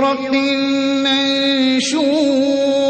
رب منشور.